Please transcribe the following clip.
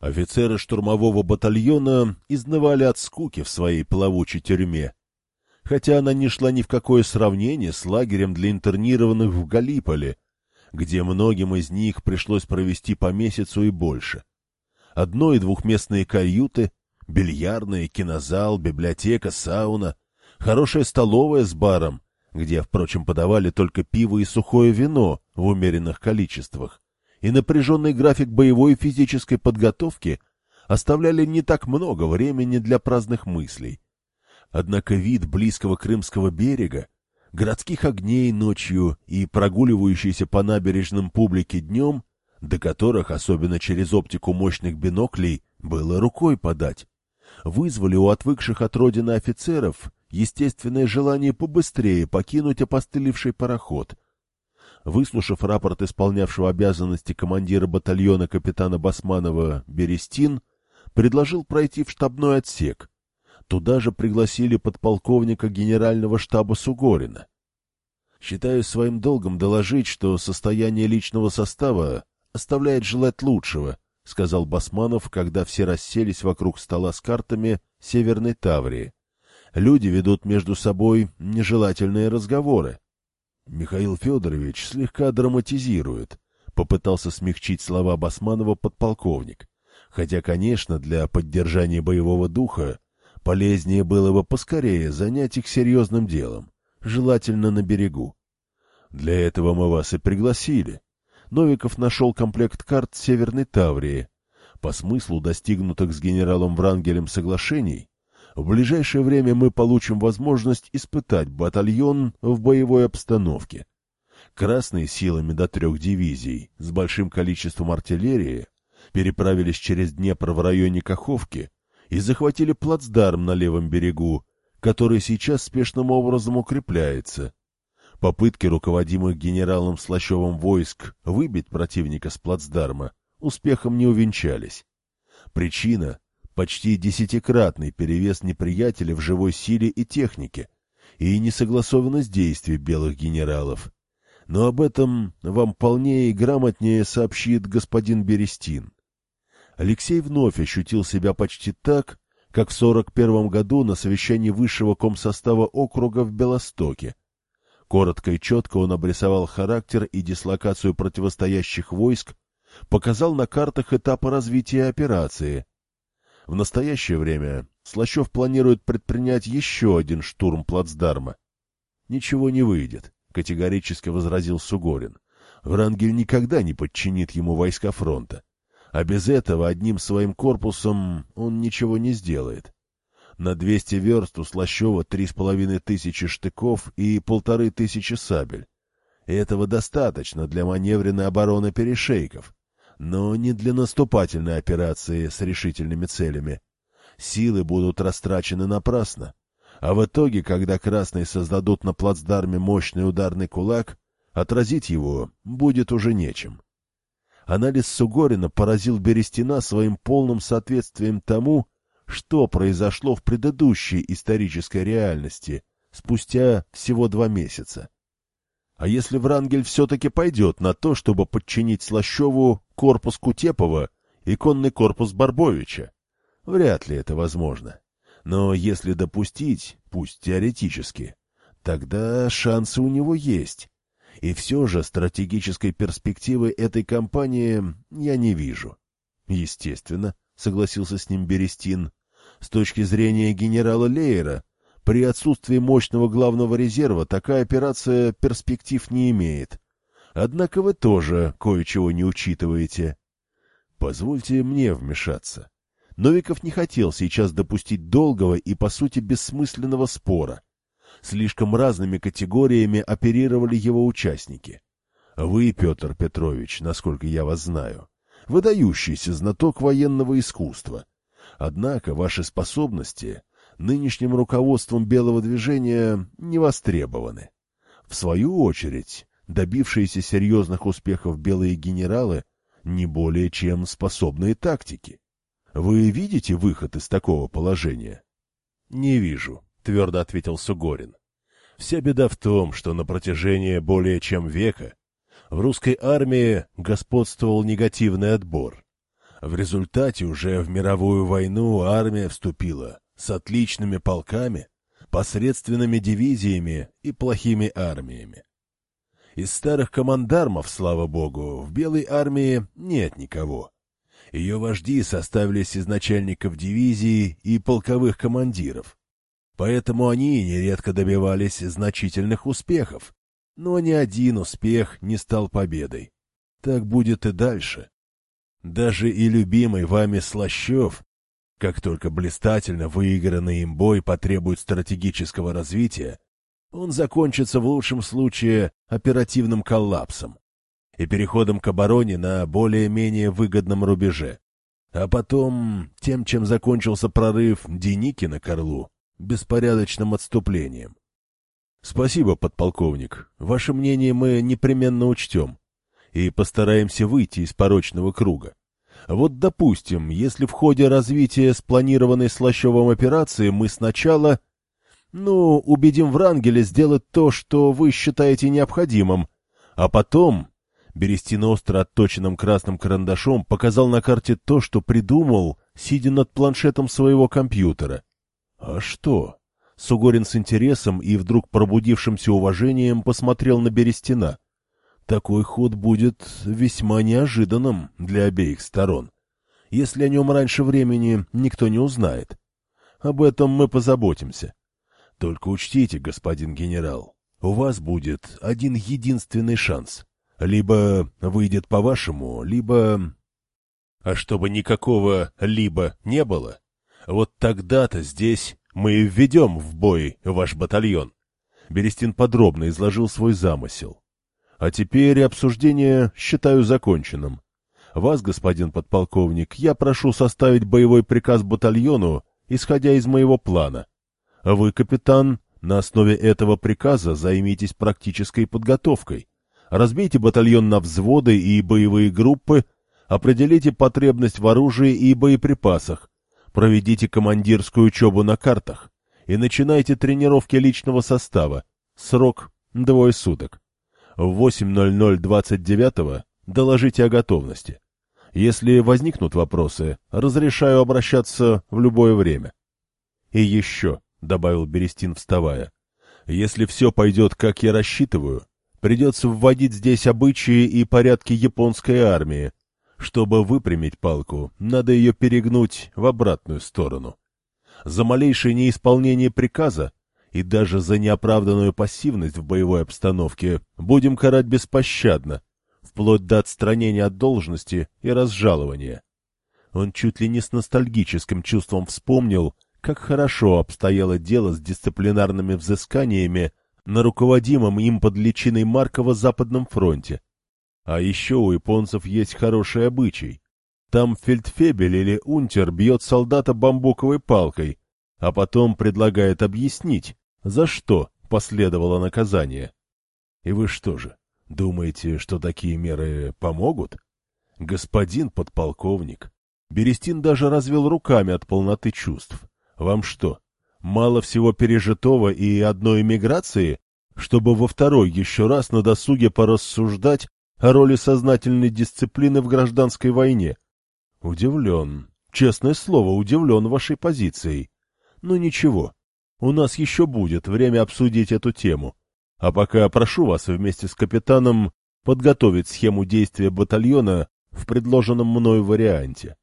Офицеры штурмового батальона изнывали от скуки в своей плавучей тюрьме, хотя она не шла ни в какое сравнение с лагерем для интернированных в Галиполе, где многим из них пришлось провести по месяцу и больше. Одно- и двухместные каюты, бильярдная, кинозал, библиотека, сауна, хорошая столовая с баром, где, впрочем, подавали только пиво и сухое вино в умеренных количествах, и напряженный график боевой и физической подготовки оставляли не так много времени для праздных мыслей. Однако вид близкого Крымского берега, городских огней ночью и прогуливающейся по набережным публике днем, до которых, особенно через оптику мощных биноклей, было рукой подать, вызвали у отвыкших от родины офицеров естественное желание побыстрее покинуть опостылевший пароход, Выслушав рапорт исполнявшего обязанности командира батальона капитана Басманова Берестин, предложил пройти в штабной отсек. Туда же пригласили подполковника генерального штаба Сугорина. Считаю своим долгом доложить, что состояние личного состава оставляет желать лучшего, — сказал Басманов, когда все расселись вокруг стола с картами Северной Таврии. Люди ведут между собой нежелательные разговоры. Михаил Федорович слегка драматизирует, попытался смягчить слова Басманова подполковник. Хотя, конечно, для поддержания боевого духа полезнее было бы поскорее занять их серьезным делом, желательно на берегу. Для этого мы вас и пригласили. Новиков нашел комплект карт Северной Таврии. По смыслу достигнутых с генералом Врангелем соглашений, в ближайшее время мы получим возможность испытать батальон в боевой обстановке. Красные силами до трех дивизий с большим количеством артиллерии переправились через Днепр в районе Каховки и захватили плацдарм на левом берегу, который сейчас спешным образом укрепляется. Попытки руководимых генералом Слащевым войск выбить противника с плацдарма успехом не увенчались. Причина почти десятикратный перевес неприятеля в живой силе и технике и несогласованность действий белых генералов. Но об этом вам полнее и грамотнее сообщит господин Берестин. Алексей вновь ощутил себя почти так, как в 41 году на совещании высшего комсостава округа в Белостоке. Коротко и четко он обрисовал характер и дислокацию противостоящих войск, показал на картах этапы развития операции, в настоящее время Слащев планирует предпринять еще один штурм плацдарма. Ничего не выйдет, категорически возразил Сугорин. Врангель никогда не подчинит ему войска фронта. А без этого одним своим корпусом он ничего не сделает. На 200 верст у Слащева три с половиной тысячи штыков и полторы тысячи сабель. Этого достаточно для маневренной обороны перешейков но не для наступательной операции с решительными целями. Силы будут растрачены напрасно. А в итоге, когда красные создадут на плацдарме мощный ударный кулак, отразить его будет уже нечем. Анализ Сугорина поразил Берестина своим полным соответствием тому, что произошло в предыдущей исторической реальности спустя всего два месяца. А если Врангель все-таки пойдет на то, чтобы подчинить Слащеву корпус Кутепова и конный корпус Барбовича? Вряд ли это возможно. Но если допустить, пусть теоретически, тогда шансы у него есть. И все же стратегической перспективы этой кампании я не вижу. Естественно, согласился с ним Берестин. С точки зрения генерала Лейера, при отсутствии мощного главного резерва такая операция перспектив не имеет. Однако вы тоже кое-чего не учитываете. Позвольте мне вмешаться. Новиков не хотел сейчас допустить долгого и, по сути, бессмысленного спора. Слишком разными категориями оперировали его участники. Вы, Петр Петрович, насколько я вас знаю, выдающийся знаток военного искусства. Однако ваши способности нынешним руководством белого движения не востребованы. В свою очередь, добившиеся серьезных успехов белые генералы не более чем способные тактики. Вы видите выход из такого положения? — Не вижу, — твердо ответил Сугорин. Вся беда в том, что на протяжении более чем века в русской армии господствовал негативный отбор. В результате уже в мировую войну армия вступила с отличными полками, посредственными дивизиями и плохими армиями. Из старых командармов, слава богу, в Белой армии нет никого. Ее вожди составились из начальников дивизии и полковых командиров. Поэтому они нередко добивались значительных успехов, но ни один успех не стал победой. Так будет и дальше. Даже и любимый вами Слащев, как только блистательно выигранный им бой потребует стратегического развития, он закончится в лучшем случае оперативным коллапсом и переходом к обороне на более-менее выгодном рубеже. А потом тем, чем закончился прорыв Деникина к Орлу, беспорядочным отступлением. Спасибо, подполковник. Ваше мнение мы непременно учтем и постараемся выйти из порочного круга. Вот, допустим, если в ходе развития спланированной Слащевым операции мы сначала, ну, убедим Врангеля сделать то, что вы считаете необходимым, а потом Берестин остро отточенным красным карандашом показал на карте то, что придумал, сидя над планшетом своего компьютера. А что? Сугорин с интересом и вдруг пробудившимся уважением посмотрел на Берестина. Такой ход будет весьма неожиданным для обеих сторон, если о нем раньше времени никто не узнает. Об этом мы позаботимся. Только учтите, господин генерал, у вас будет один единственный шанс — либо выйдет по-вашему, либо... А чтобы никакого «либо» не было, вот тогда-то здесь мы и введем в бой ваш батальон. Берестин подробно изложил свой замысел. А теперь обсуждение считаю законченным. Вас, господин подполковник, я прошу составить боевой приказ батальону, исходя из моего плана. А вы, капитан, на основе этого приказа займитесь практической подготовкой разбейте батальон на взводы и боевые группы, определите потребность в оружии и боеприпасах, проведите командирскую учебу на картах и начинайте тренировки личного состава. Срок – двое суток. В 8.00 29 доложите о готовности. Если возникнут вопросы, разрешаю обращаться в любое время. И еще, — добавил Берестин, вставая, — если все пойдет, как я рассчитываю, Придется вводить здесь обычаи и порядки японской армии. Чтобы выпрямить палку, надо ее перегнуть в обратную сторону. За малейшее неисполнение приказа и даже за неоправданную пассивность в боевой обстановке будем карать беспощадно, вплоть до отстранения от должности и разжалования. Он чуть ли не с ностальгическим чувством вспомнил, как хорошо обстояло дело с дисциплинарными взысканиями на руководимом им под личиной Маркова Западном фронте. А еще у японцев есть хороший обычай. Там фельдфебель или унтер бьет солдата бамбуковой палкой, а потом предлагает объяснить, за что последовало наказание. И вы что же, думаете, что такие меры помогут? Господин подполковник, Берестин даже развел руками от полноты чувств. Вам что, Мало всего пережитого и одной эмиграции, чтобы во второй еще раз на досуге порассуждать о роли сознательной дисциплины в гражданской войне. Удивлен, честное слово, удивлен вашей позицией. Но ничего, у нас еще будет время обсудить эту тему. А пока прошу вас вместе с капитаном подготовить схему действия батальона в предложенном мною варианте.